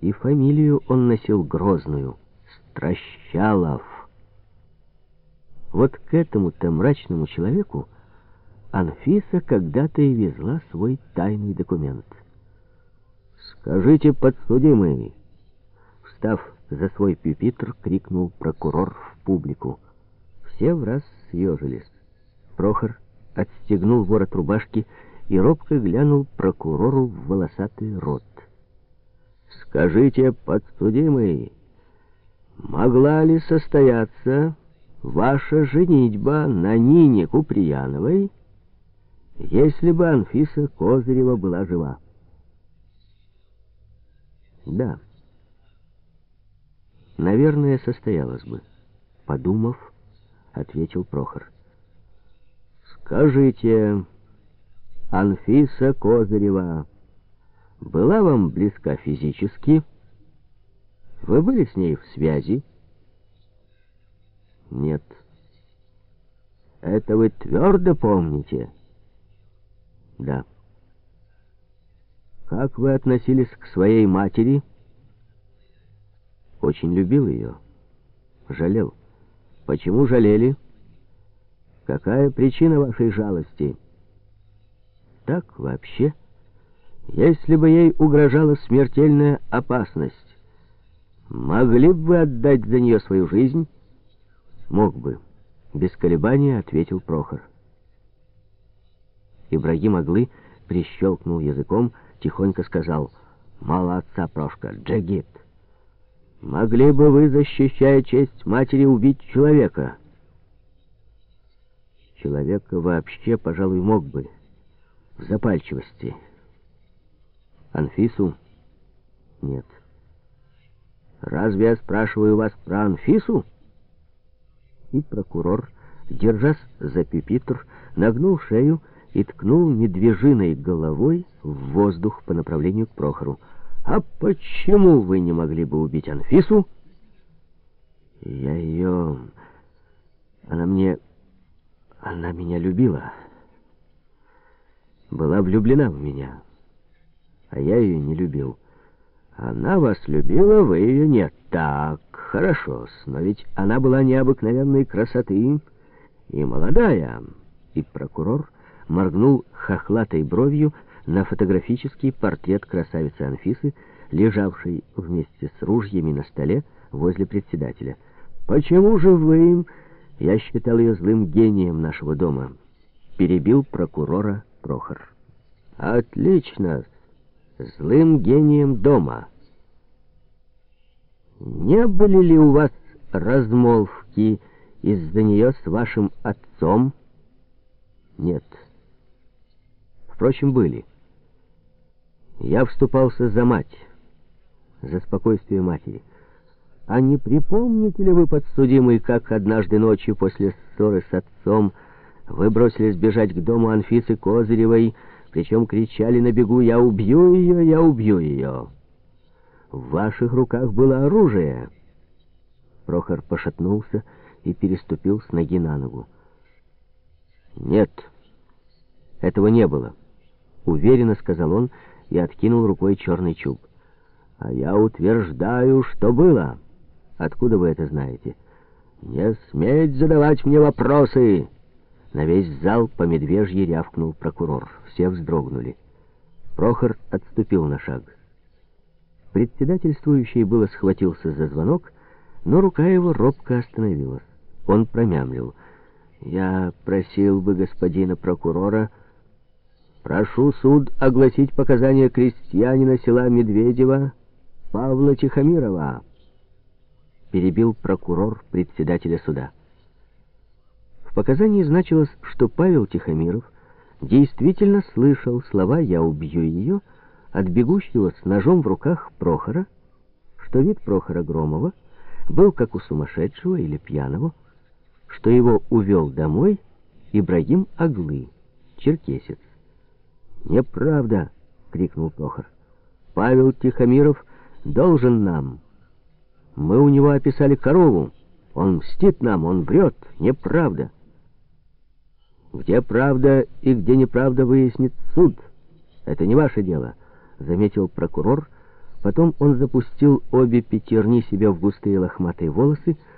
И фамилию он носил грозную — Стращалов. Вот к этому-то мрачному человеку Анфиса когда-то и везла свой тайный документ. «Скажите, подсудимый!» Встав за свой пюпитр, крикнул прокурор в публику. Все в раз съежились. Прохор отстегнул ворот рубашки и робко глянул прокурору в волосатый рот. «Скажите, подсудимый, могла ли состояться ваша женитьба на Нине Куприяновой, если бы Анфиса Козырева была жива?» «Да, наверное, состоялась бы», — подумав, ответил Прохор. «Скажите, Анфиса Козырева...» была вам близка физически? Вы были с ней в связи? Нет. Это вы твердо помните? Да. Как вы относились к своей матери? Очень любил ее. Жалел. Почему жалели? Какая причина вашей жалости? Так вообще... Если бы ей угрожала смертельная опасность, могли бы вы отдать за нее свою жизнь? Мог бы. Без колебания ответил Прохор. Ибрагим Аглы прищелкнул языком, тихонько сказал, «Мало отца, Прошка, джигит. Могли бы вы, защищая честь матери, убить человека?» Человека вообще, пожалуй, мог бы. В запальчивости. Анфису? Нет. Разве я спрашиваю вас про Анфису? И прокурор, держась за пюпитр, нагнул шею и ткнул недвижиной головой в воздух по направлению к Прохору. «А почему вы не могли бы убить Анфису?» «Я ее... Она мне... Она меня любила. Была влюблена в меня» а я ее не любил. Она вас любила, вы ее нет. Так, хорошо но ведь она была необыкновенной красоты и молодая. И прокурор моргнул хохлатой бровью на фотографический портрет красавицы Анфисы, лежавшей вместе с ружьями на столе возле председателя. «Почему же вы...» Я считал ее злым гением нашего дома. Перебил прокурора Прохор. «Отлично!» Злым гением дома. Не были ли у вас размолвки из-за нее с вашим отцом? Нет. Впрочем, были. Я вступался за мать, за спокойствие матери. А не припомните ли вы, подсудимый, как однажды ночью после ссоры с отцом вы бросились бежать к дому Анфисы Козыревой, причем кричали на бегу «Я убью ее! Я убью ее!» В ваших руках было оружие. Прохор пошатнулся и переступил с ноги на ногу. «Нет, этого не было», — уверенно сказал он и откинул рукой черный чуб. «А я утверждаю, что было. Откуда вы это знаете?» «Не сметь задавать мне вопросы!» На весь зал по медвежьи рявкнул прокурор. Все вздрогнули. Прохор отступил на шаг. Председательствующий было схватился за звонок, но рука его робко остановилась. Он промямлил. «Я просил бы господина прокурора...» «Прошу суд огласить показания крестьянина села Медведева Павла Тихомирова», перебил прокурор председателя суда показании значилось, что Павел Тихомиров действительно слышал слова «я убью ее» от бегущего с ножом в руках Прохора, что вид Прохора Громова был как у сумасшедшего или пьяного, что его увел домой Ибрагим Аглы, черкесец. «Неправда!» — крикнул Прохор. «Павел Тихомиров должен нам. Мы у него описали корову. Он мстит нам, он врет. Неправда!» Где правда и где неправда выяснит суд. Это не ваше дело, заметил прокурор, Потом он запустил обе пятерни себе в густые лохматые волосы,